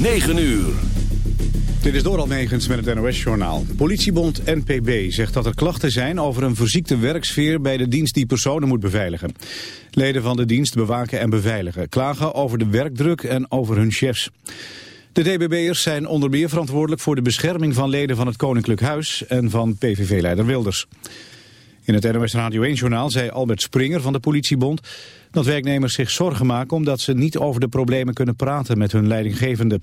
9 uur. Dit is Doral Megens met het NOS-journaal. Politiebond NPB zegt dat er klachten zijn over een verziekte werksfeer bij de dienst die personen moet beveiligen. Leden van de dienst bewaken en beveiligen, klagen over de werkdruk en over hun chefs. De DBB'ers zijn onder meer verantwoordelijk voor de bescherming van leden van het Koninklijk Huis en van PVV-leider Wilders. In het NOS Radio 1-journaal zei Albert Springer van de politiebond dat werknemers zich zorgen maken omdat ze niet over de problemen kunnen praten met hun leidinggevende.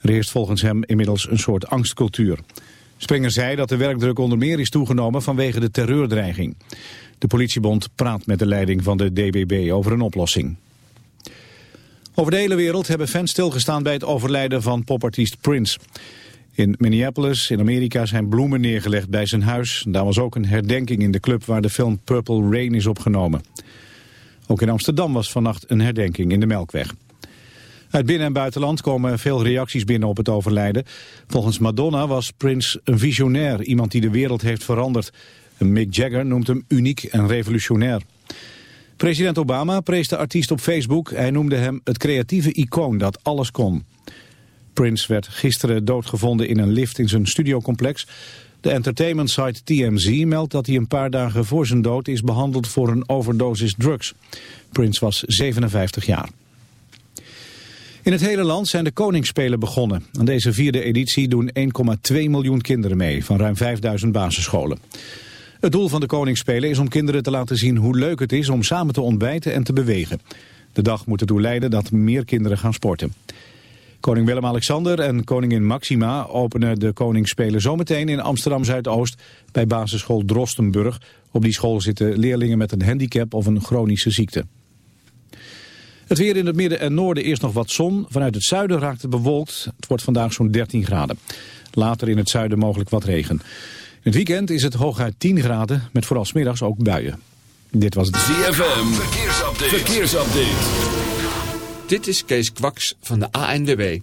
Er heerst volgens hem inmiddels een soort angstcultuur. Springer zei dat de werkdruk onder meer is toegenomen vanwege de terreurdreiging. De politiebond praat met de leiding van de DBB over een oplossing. Over de hele wereld hebben fans stilgestaan bij het overlijden van popartiest Prince. In Minneapolis in Amerika zijn bloemen neergelegd bij zijn huis. Daar was ook een herdenking in de club waar de film Purple Rain is opgenomen. Ook in Amsterdam was vannacht een herdenking in de Melkweg. Uit binnen- en buitenland komen veel reacties binnen op het overlijden. Volgens Madonna was Prince een visionair, iemand die de wereld heeft veranderd. Mick Jagger noemt hem uniek en revolutionair. President Obama prees de artiest op Facebook. Hij noemde hem het creatieve icoon dat alles kon. Prince werd gisteren doodgevonden in een lift in zijn studiocomplex. De entertainment site TMZ meldt dat hij een paar dagen voor zijn dood is behandeld voor een overdosis drugs. Prince was 57 jaar. In het hele land zijn de Koningsspelen begonnen. Aan deze vierde editie doen 1,2 miljoen kinderen mee van ruim 5000 basisscholen. Het doel van de Koningsspelen is om kinderen te laten zien hoe leuk het is om samen te ontbijten en te bewegen. De dag moet ertoe leiden dat meer kinderen gaan sporten. Koning Willem-Alexander en koningin Maxima openen de Koningsspelen zometeen in Amsterdam-Zuidoost bij basisschool Drostenburg. Op die school zitten leerlingen met een handicap of een chronische ziekte. Het weer in het midden en noorden eerst nog wat zon. Vanuit het zuiden raakt het bewolkt. Het wordt vandaag zo'n 13 graden. Later in het zuiden mogelijk wat regen. In het weekend is het hooguit 10 graden, met vooral smiddags ook buien. Dit was het ZFM. Verkeersupdate. Verkeersupdate. Dit is Kees Kwaks van de ANWB.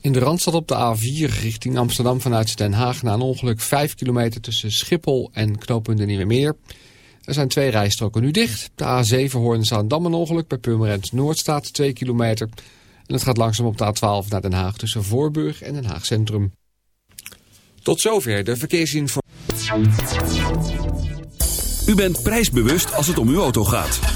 In de Randstad op de A4 richting Amsterdam vanuit Den Haag... na een ongeluk 5 kilometer tussen Schiphol en knooppunt de Nieuwe Meer. Er zijn twee rijstroken nu dicht. De A7 Hoorn-Zaandam een ongeluk bij Purmerend Noord staat 2 kilometer. En het gaat langzaam op de A12 naar Den Haag tussen Voorburg en Den Haag Centrum. Tot zover de verkeersinformatie. U bent prijsbewust als het om uw auto gaat.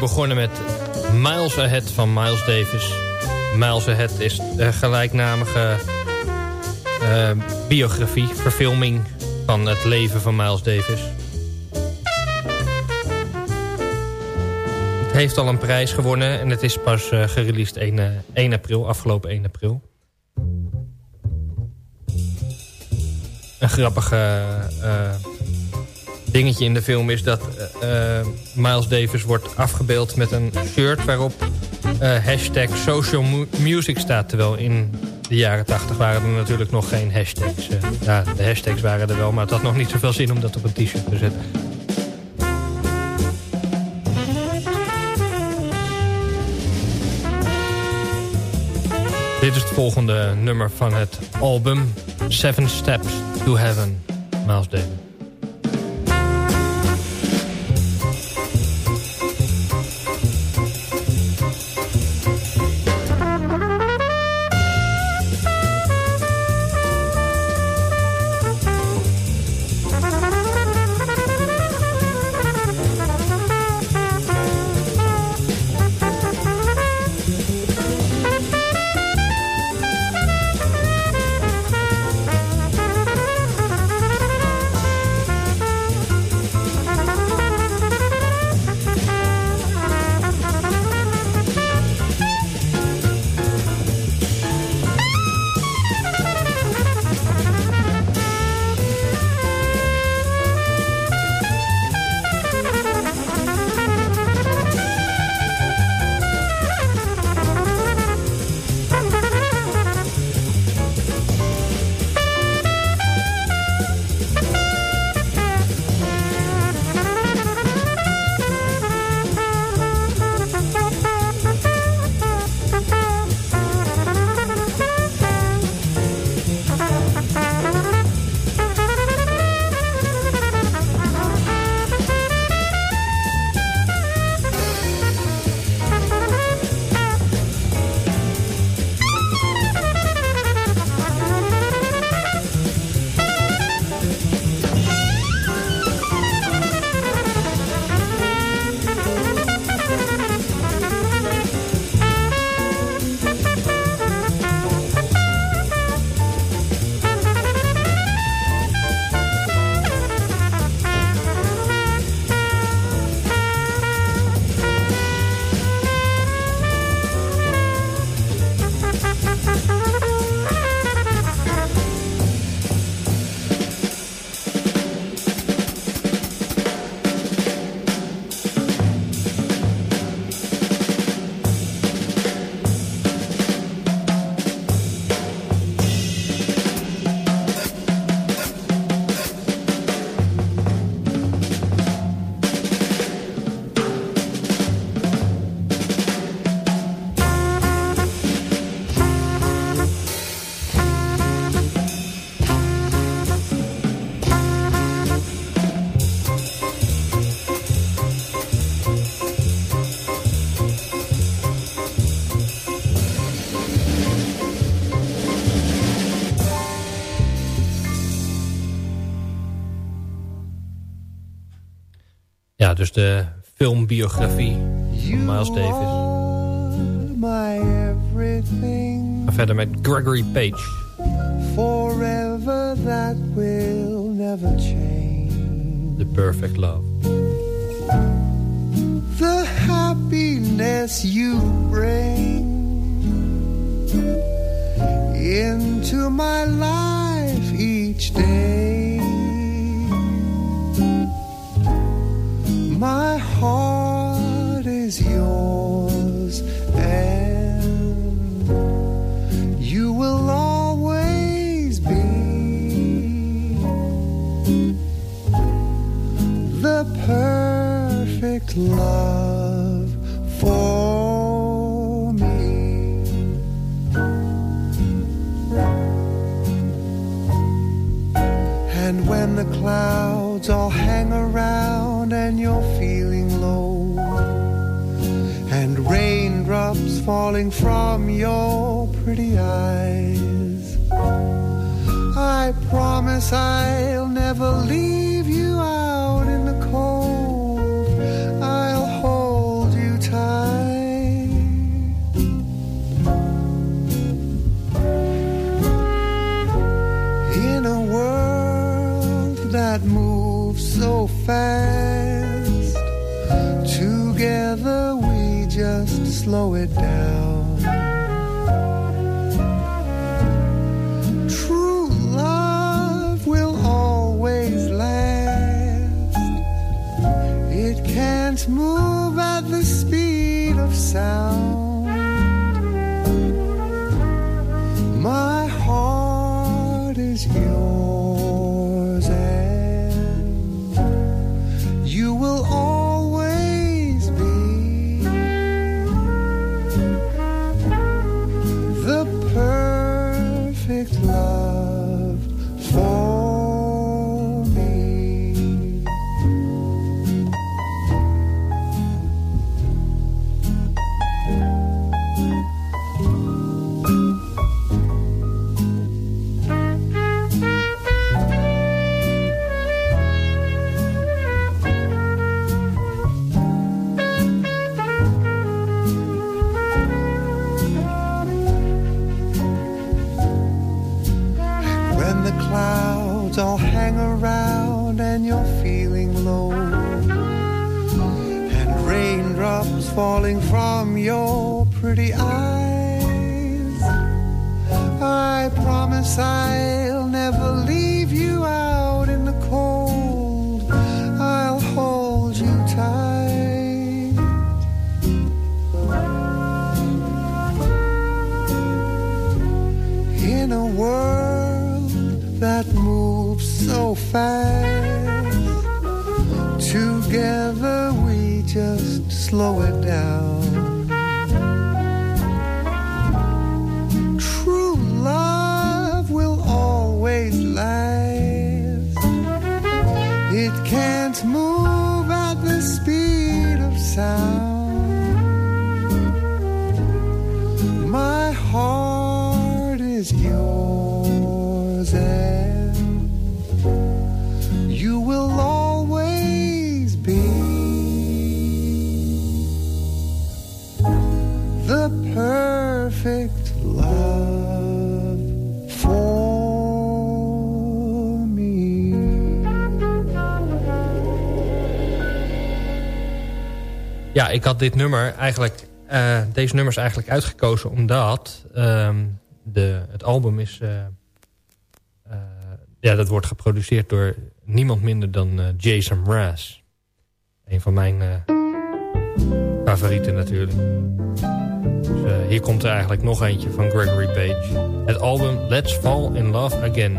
Begonnen met Miles Ahead van Miles Davis. Miles Ahead is de gelijknamige uh, biografie, verfilming van het leven van Miles Davis. Het heeft al een prijs gewonnen en het is pas uh, gereleased 1, uh, 1 april, afgelopen 1 april. Een grappige dingetje in de film is dat Miles Davis wordt afgebeeld met een shirt waarop uh, hashtag social music staat. Terwijl in de jaren 80 waren er natuurlijk nog geen hashtags. Uh, ja, de hashtags waren er wel, maar het had nog niet zoveel zin om dat op een t-shirt te zetten. Dit is het volgende nummer van het album Seven Steps to Heaven, Miles Davis. Dus de filmbiografie van Miles Davis. Ga verder met Gregory Page. Forever that will never change. The Perfect Love. The happiness you bring into my life each day. My heart is yours and you will always be the perfect love for me. And when the clouds all hang around falling from your pretty eyes. I promise I'll never leave you out in the cold. I'll hold you tight. In a world that moves so fast just slow it down. True love will always last. It can't move at the speed of sound. light. Ja, ik had dit nummer eigenlijk... eh, deze nummers eigenlijk uitgekozen omdat... ehm, de, het album is... eh, eh, ja, dat wordt geproduceerd door niemand minder dan Jason Mraz. Een van mijn favorieten natuurlijk. Dus hier komt er eigenlijk nog eentje van Gregory Page. Het album Let's Fall in Love Again.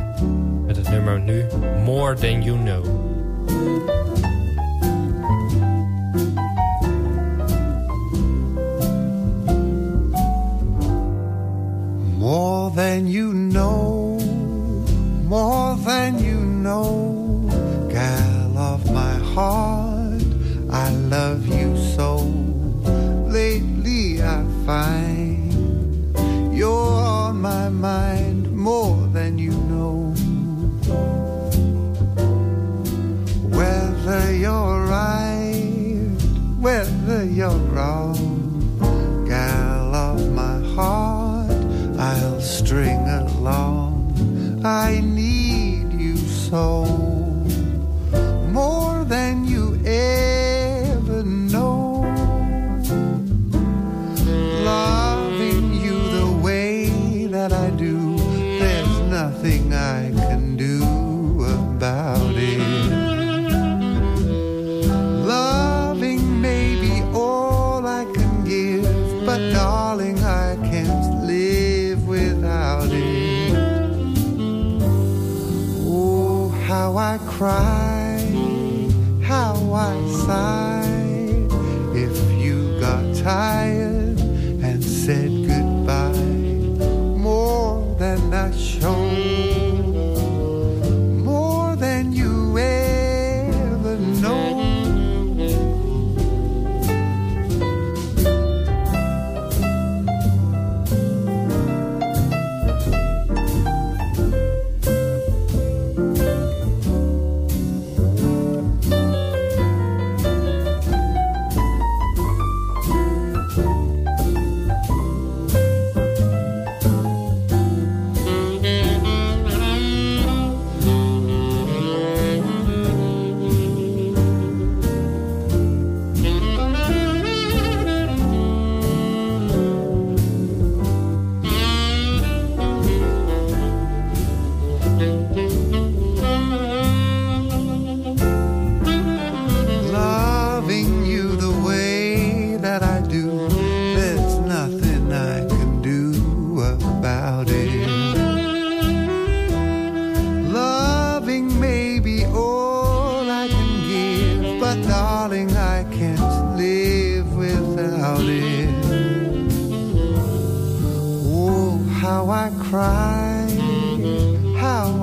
Met het nummer nu More Than You Know. More than you know, more than you know, gal of my heart, I love you so. Lately I find you're on my mind more than you know. Whether you're right, whether you're string along. I need you so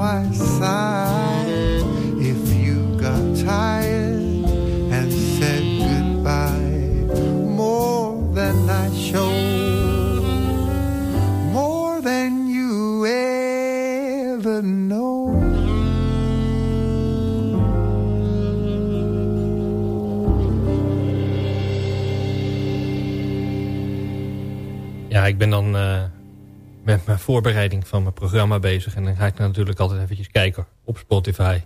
I sigh. If you got tired and said goodbye, more than I showed, more than you ever know. Ja, ik ben dan eh, met mijn voorbereiding van mijn programma bezig. En dan ga ik natuurlijk altijd eventjes kijken op Spotify.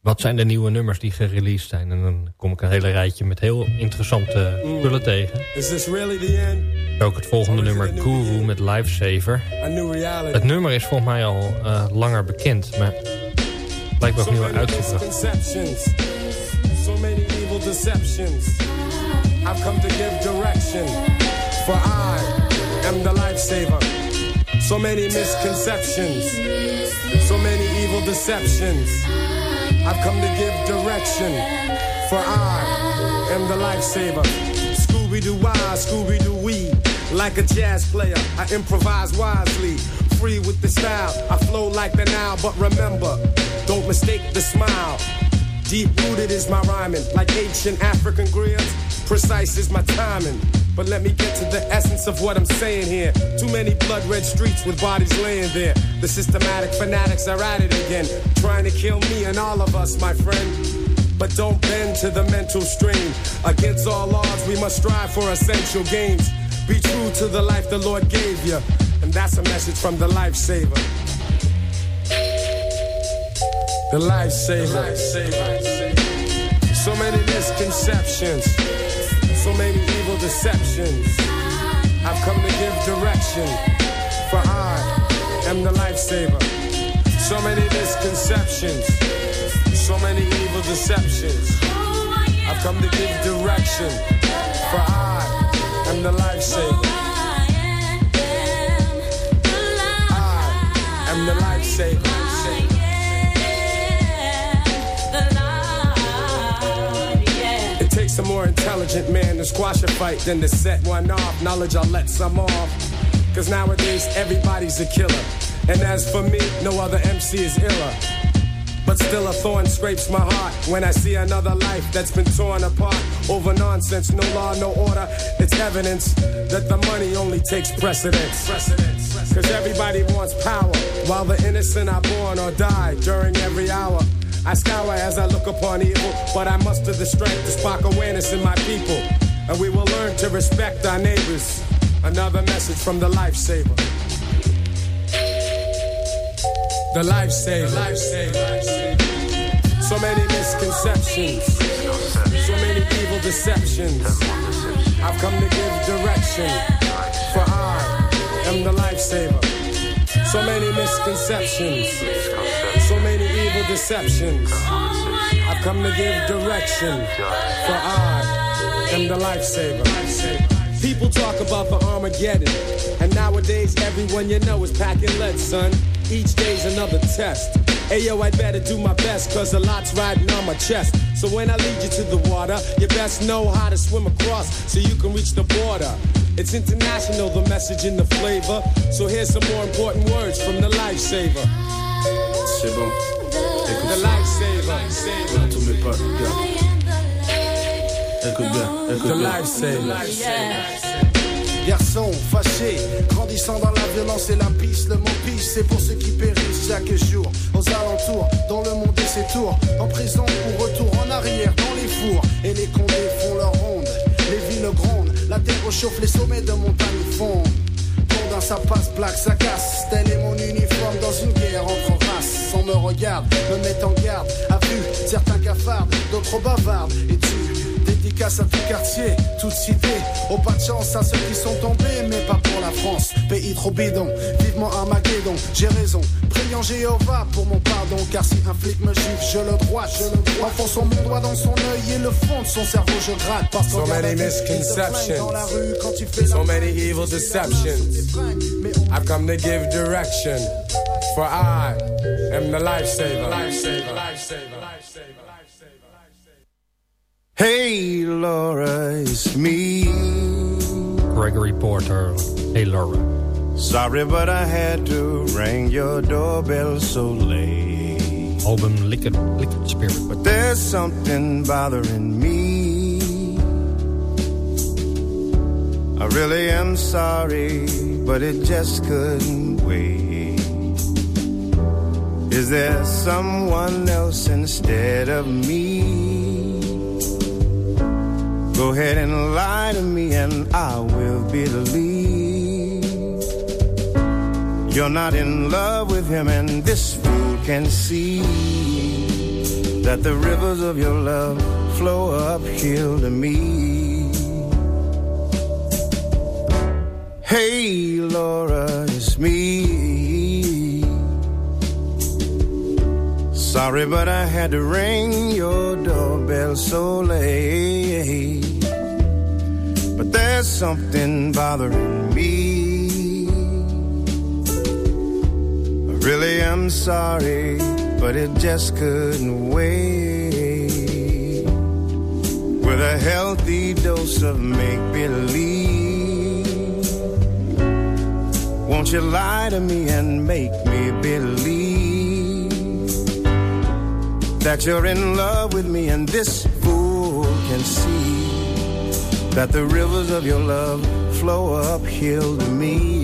Wat zijn de nieuwe nummers die gereleased zijn? En dan kom ik een hele rijtje met heel interessante spullen tegen. Is this really the end? Ook het volgende nummer Guru met Lifesaver. Het nummer is volgens mij al eh, langer bekend. Maar lijkt me ook nieuw uitgebracht. So many evil deceptions. I've come to give direction. For I am the lifesaver. So many misconceptions. So many evil deceptions. I've come to give direction. For I am the lifesaver. Scooby Doo I, Scooby-Doo-wee. Like a jazz player, I improvise wisely. Free with the style, I flow like the Nile. But remember, don't mistake the smile. Deep rooted is my rhyming, like ancient African griots. Precise is my timing. But let me get to the essence of what I'm saying here. Too many blood red streets with bodies laying there. The systematic fanatics are at it again, trying to kill me and all of us, my friend. But don't bend to the mental strain. Against all odds, we must strive for essential gains. Be true to the life the Lord gave you. And that's a message from the lifesaver. The lifesaver. So many misconceptions. So many deceptions. I've come to give direction. For I am the lifesaver. So many misconceptions. So many evil deceptions. I've come to give direction. For I am the lifesaver. I am the lifesaver. A more intelligent man to squash a fight than to set one off. Knowledge, I'll let some off. Cause nowadays everybody's a killer. And as for me, no other MC is iller. But still a thorn scrapes my heart when I see another life that's been torn apart over nonsense, no law, no order. It's evidence that the money only takes precedence. Cause everybody wants power while the innocent are born or die during every hour. I scour as I look upon evil, but I muster the strength to spark awareness in my people. And we will learn to respect our neighbors. Another message from the lifesaver. The lifesaver. So many misconceptions. So many evil deceptions. I've come to give direction. For I am the lifesaver. So many misconceptions. So many evil deceptions. I've come to give direction. For I am the lifesaver. People talk about the Armageddon. And nowadays, everyone you know is packing lead, son. Each day's another test. Ayo, I better do my best, cause a lot's riding on my chest. So when I lead you to the water, you best know how to swim across so you can reach the border. It's international, the message and the flavor. So here's some more important words from the lifesaver. Écoute ça. lifesaver. Dans tous mes potes. Écoute bien, The écoute bien. Garçon fâché, grandissant dans la violence et la pisse, le mot pisse, c'est pour ceux qui périssent chaque jour. Aux alentours, dans le monde et ses tours, en prison ou retour en arrière, dans les fours. Et les condés font leur ronde, les villes grondent, la terre chauffe, les sommets de montagne fondent. Condin, ça passe, black, ça casse. Tel est mon uniforme dans une guerre entre races. On me regarde, me met en garde. A vue, certains cafardent, d'autres bavardent. Et tu, dédicace à tout quartier, toute cité. Au pas de chance à ceux qui sont tombés, mais pas pour la France. Pays trop bidon, vivement Armageddon. J'ai raison, priant Jéhovah pour mon pardon. Car si un flic me gifle, je le droite, je le droite. Enfonçant mon doigt dans son œil et le fond de son cerveau, je gratte. Parce So many dans la rue quand tu fais So many evil deceptions. I've come to give direction. For I am the lifesaver. Lifesaver. Lifesaver. Lifesaver. Hey Laura, it's me. Gregory Porter, Hey Laura. Sorry, but I had to ring your doorbell so late. Album Liquid, Liquid Spirit. But there's something bothering me. I really am sorry, but it just couldn't wait. Is there someone else instead of me? Go ahead and lie to me, and I will believe. You're not in love with him, and this fool can see that the rivers of your love flow uphill to me. Hey, Laura, it's me. Sorry, but I had to ring your doorbell so late. But there's something bothering me. I really, I'm sorry, but it just couldn't wait. With a healthy dose of make believe, won't you lie to me and make me believe that you're in love with me and this fool can see that the rivers of your love flow uphill to me.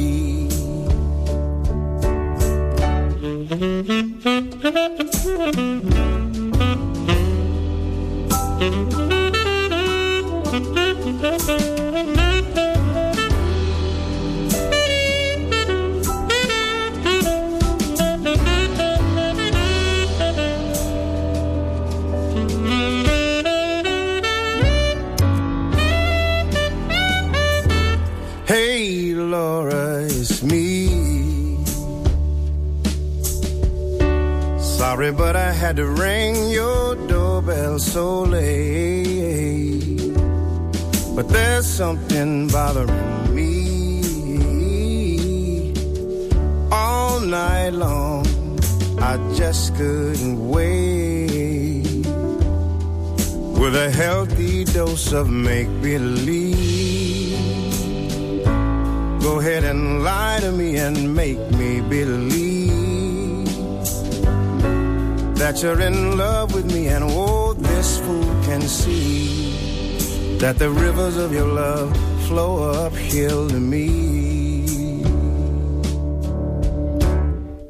That you're in love with me, and oh, this fool can see that the rivers of your love flow uphill to me.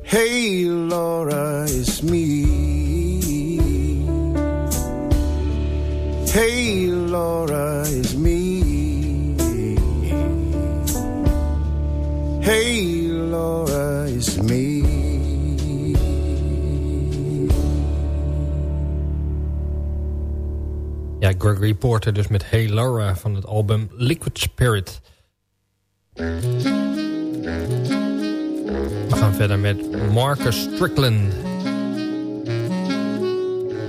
Hey, Laura, it's me. Hey, Laura, it's me. Hey, Laura, Ja, Gregory Porter dus met Hey Laura van het album Liquid Spirit. We gaan verder met Marcus Strickland.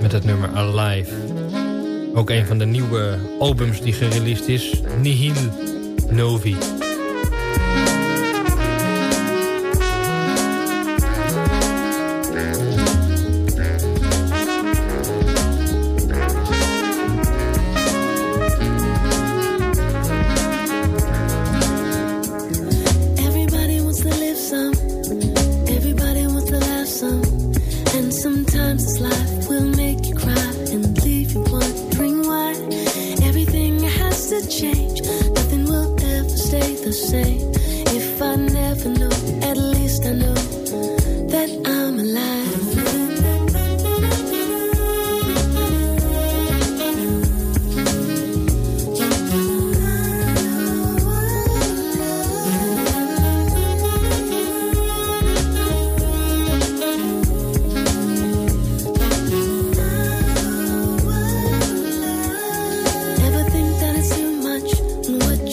Met het nummer Alive. Ook een van de nieuwe albums die gereleased is. Nihil Novi.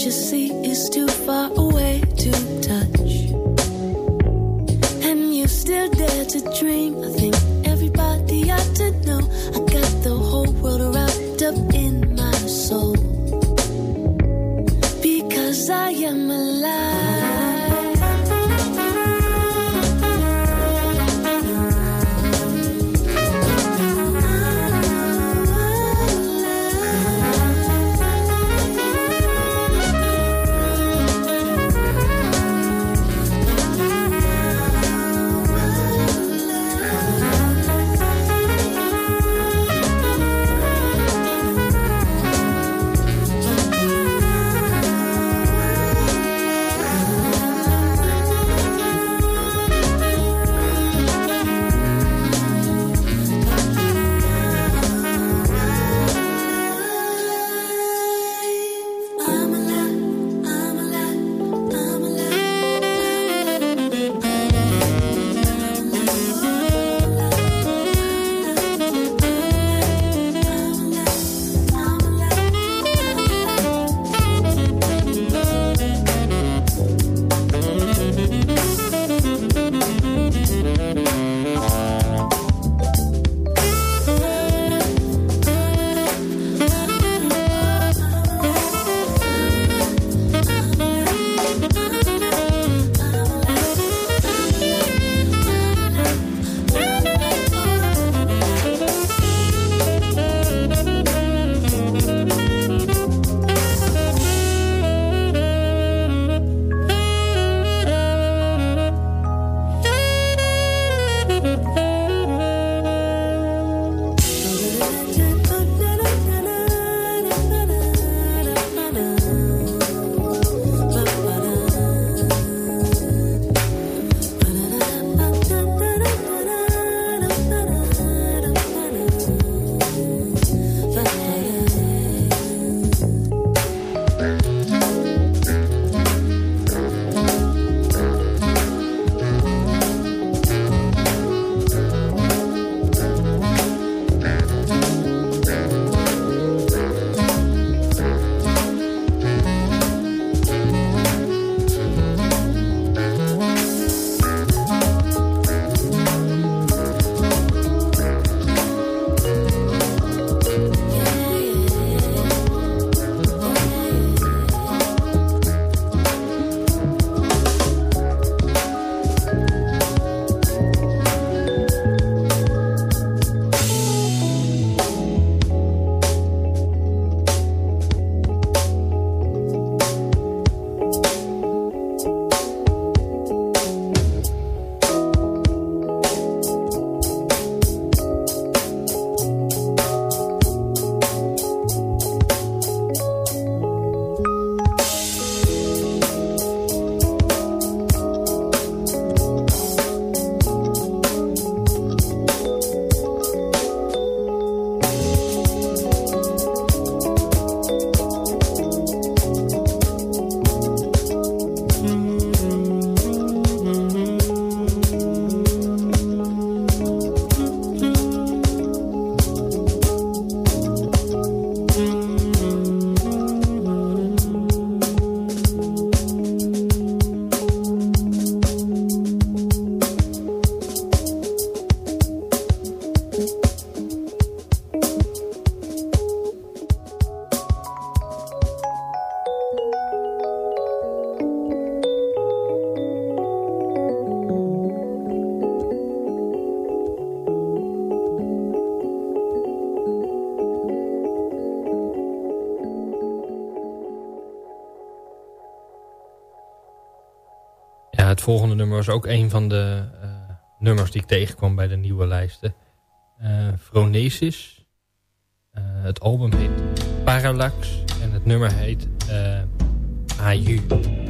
You see is too far away to was ook een van de uh, nummers die ik tegenkwam bij de nieuwe lijsten. Uh, Phronesis. Uh, het album heet Parallax. En het nummer heet AU.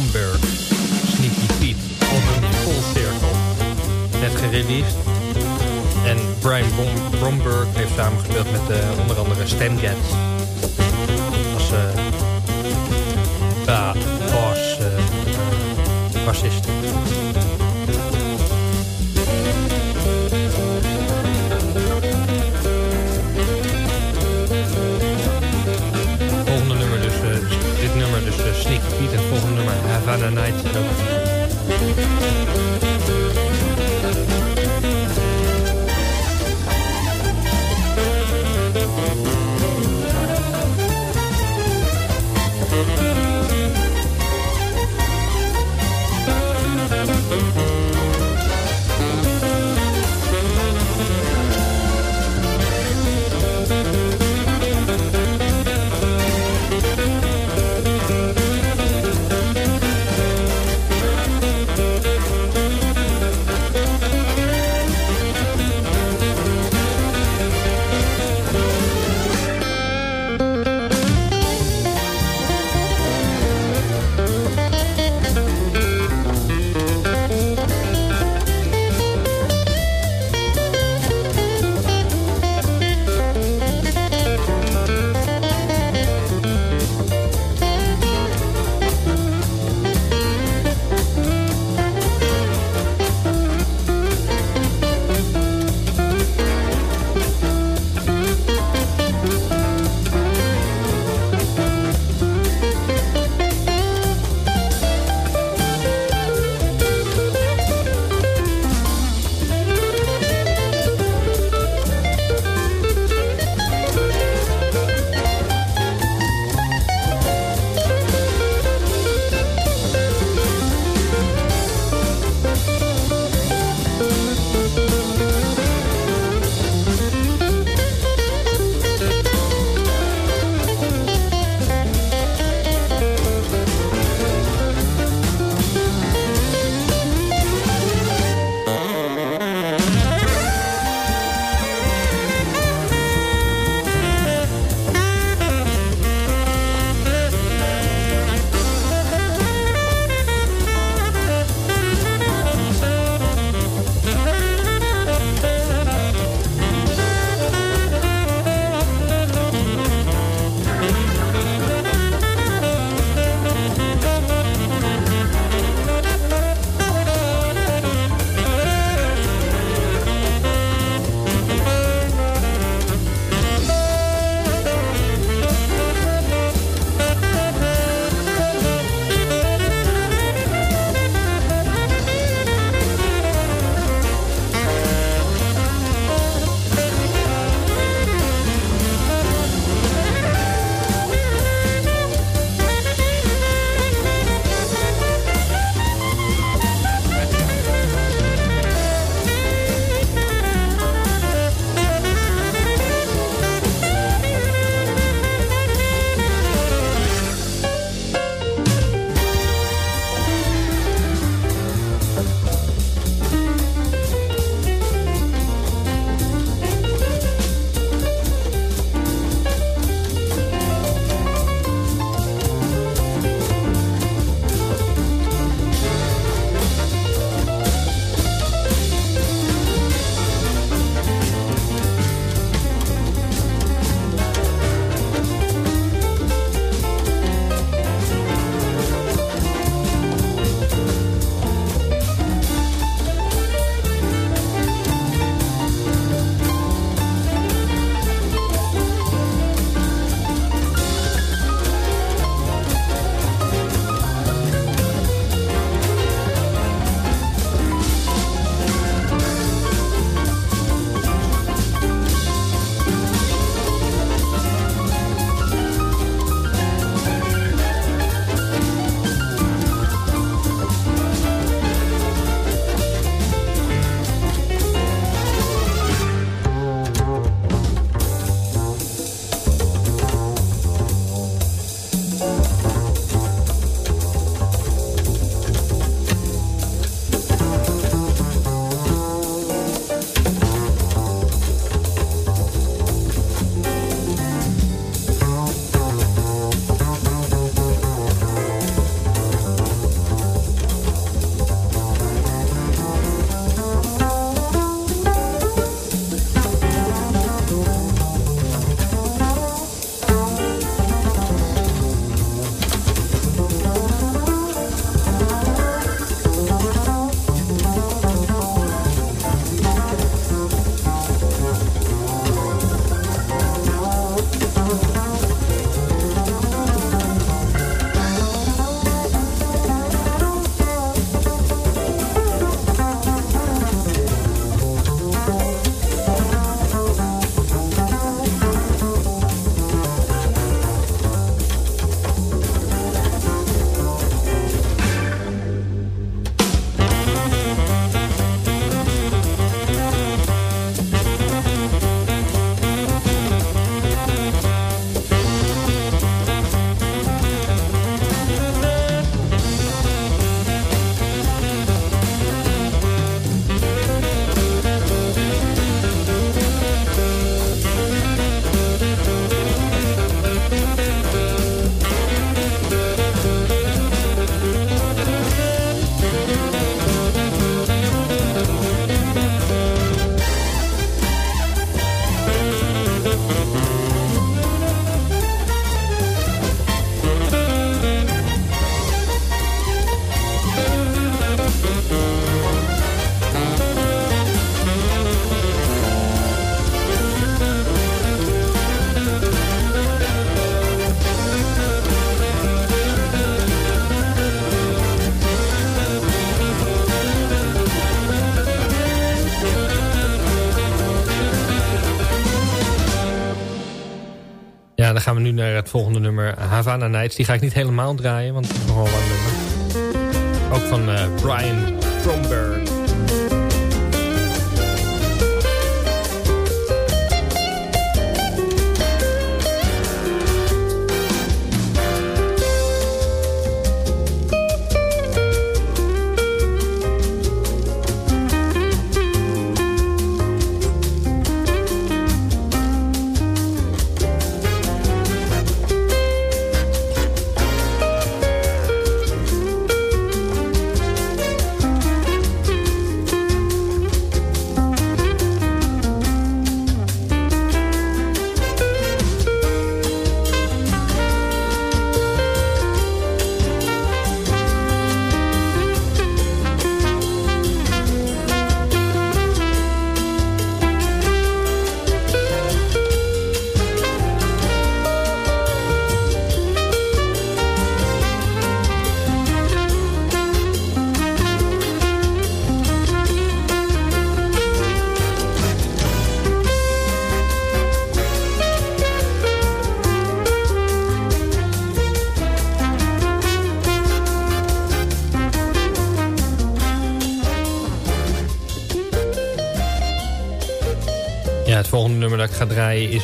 Bromberg. Sneaky Pete. Album Full Circle. Net gereleased. En Brian Brom Bromberg heeft samengespeeld met uh, onder andere Stan Getz. Het volgende nummer, Havana Nights. Die ga ik niet helemaal draaien, want het is nogal een nummer. Ook van uh, Brian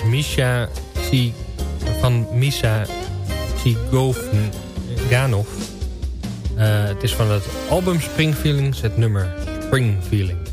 Misha van Misa Tsiganov. Uh, het is van het album Spring Feelings, het nummer Spring Feeling.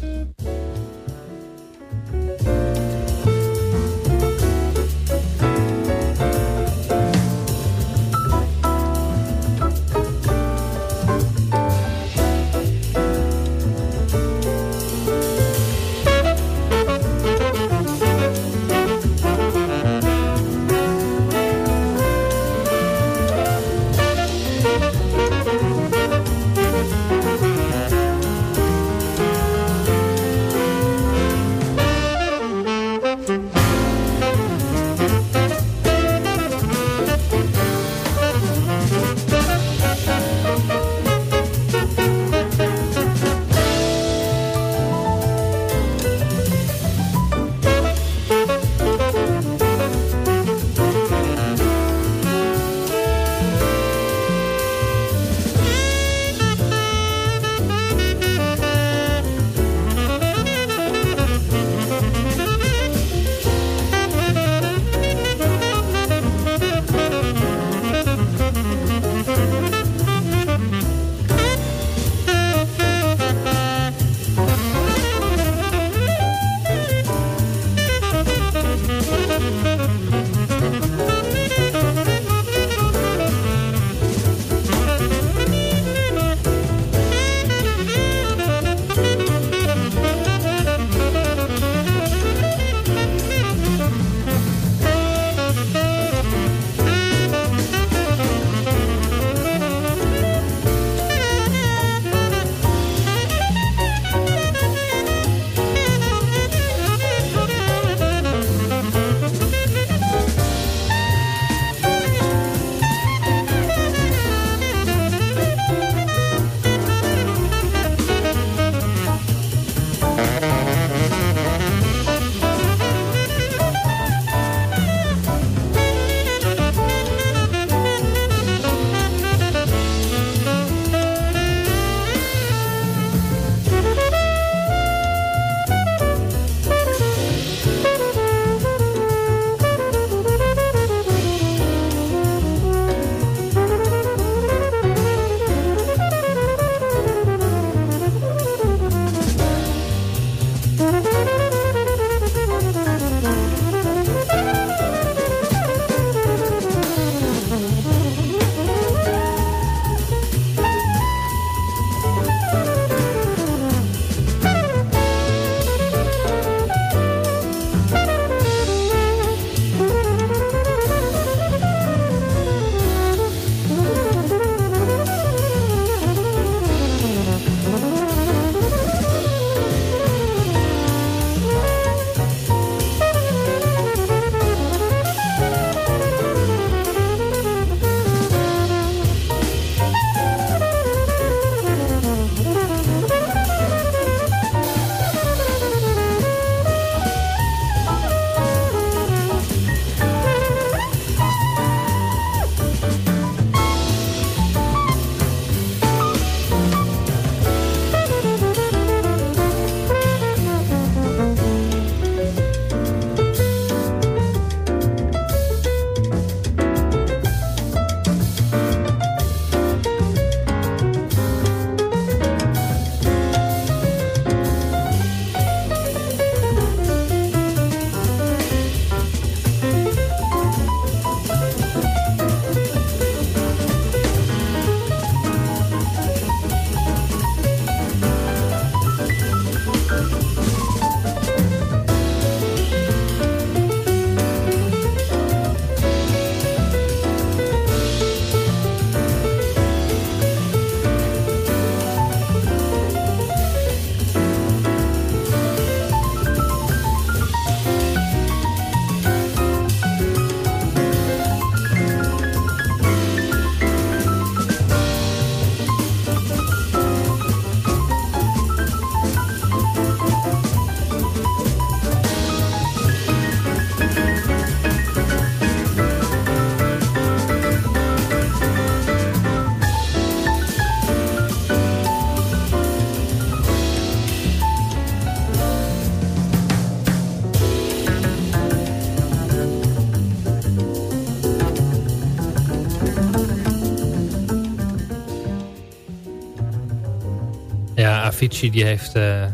Avicii die heeft uh,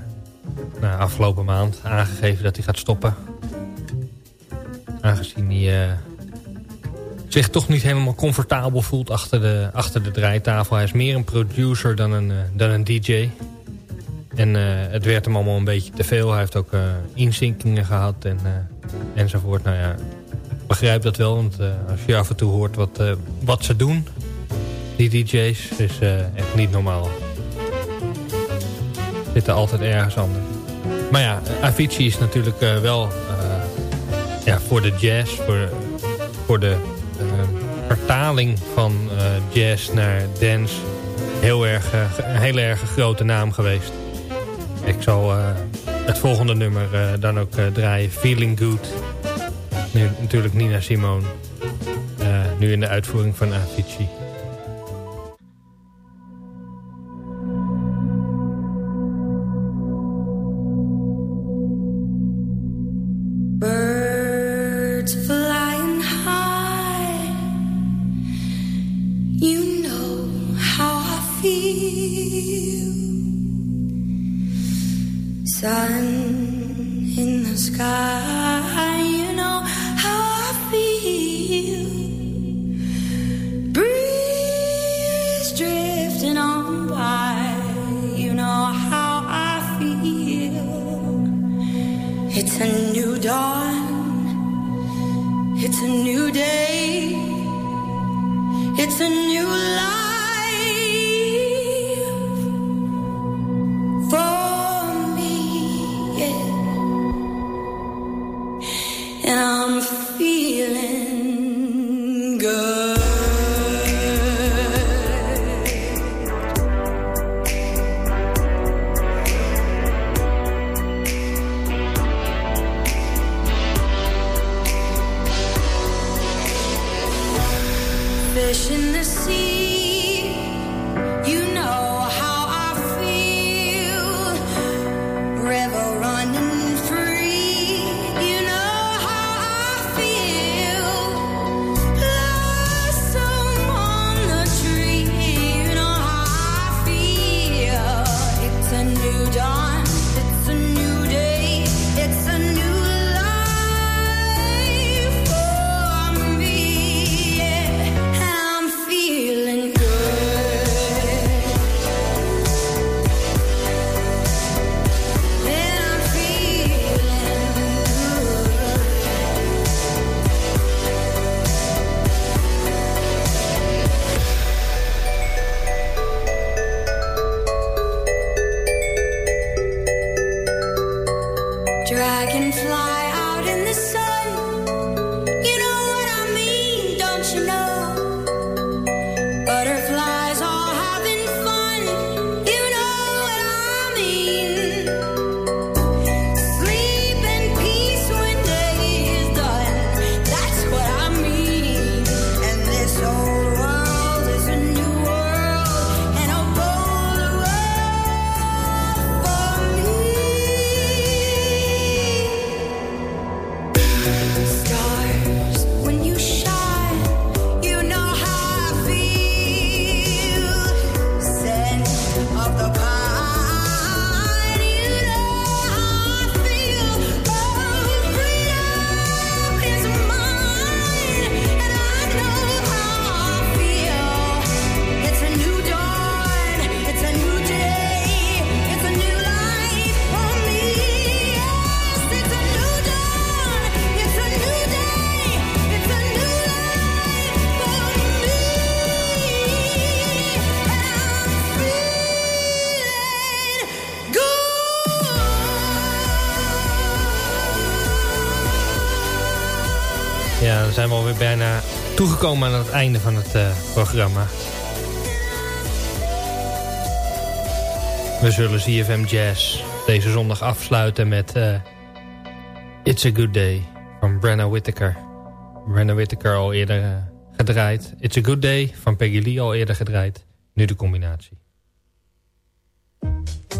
nou, afgelopen maand aangegeven dat hij gaat stoppen. Aangezien hij uh, zich toch niet helemaal comfortabel voelt achter de, achter de draaitafel. Hij is meer een producer dan een, uh, dan een DJ. En het werd hem allemaal een beetje te veel. Hij heeft ook inzinkingen gehad en, enzovoort. Nou ja, ik begrijp dat wel. Want als je af en toe hoort wat, wat ze doen, die DJ's, is echt niet normaal zitten altijd ergens anders. Maar ja, Avicii is natuurlijk uh, wel uh, ja, voor de jazz, voor, voor de uh, vertaling van jazz naar dance heel erg, een heel erg grote naam geweest. Ik zal het volgende nummer dan ook draaien, Feeling Good. Nu natuurlijk Nina Simone. nu in de uitvoering van Avicii. Zijn we alweer bijna toegekomen aan het einde van het uh, programma. We zullen ZFM Jazz deze zondag afsluiten met uh, It's a Good Day van Brenna Whittaker. Brenna Whittaker al eerder uh, gedraaid. It's a Good Day van Peggy Lee al eerder gedraaid. Nu de combinatie.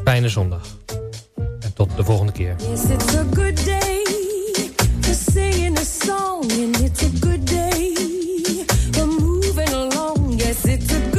Fijne zondag. En tot de volgende keer. It's a good day. Song and it's a good day. We're moving along, yes, it's a good